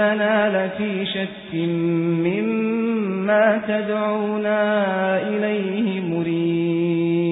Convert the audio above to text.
وإننا لفي شك مما تدعونا إليه مريد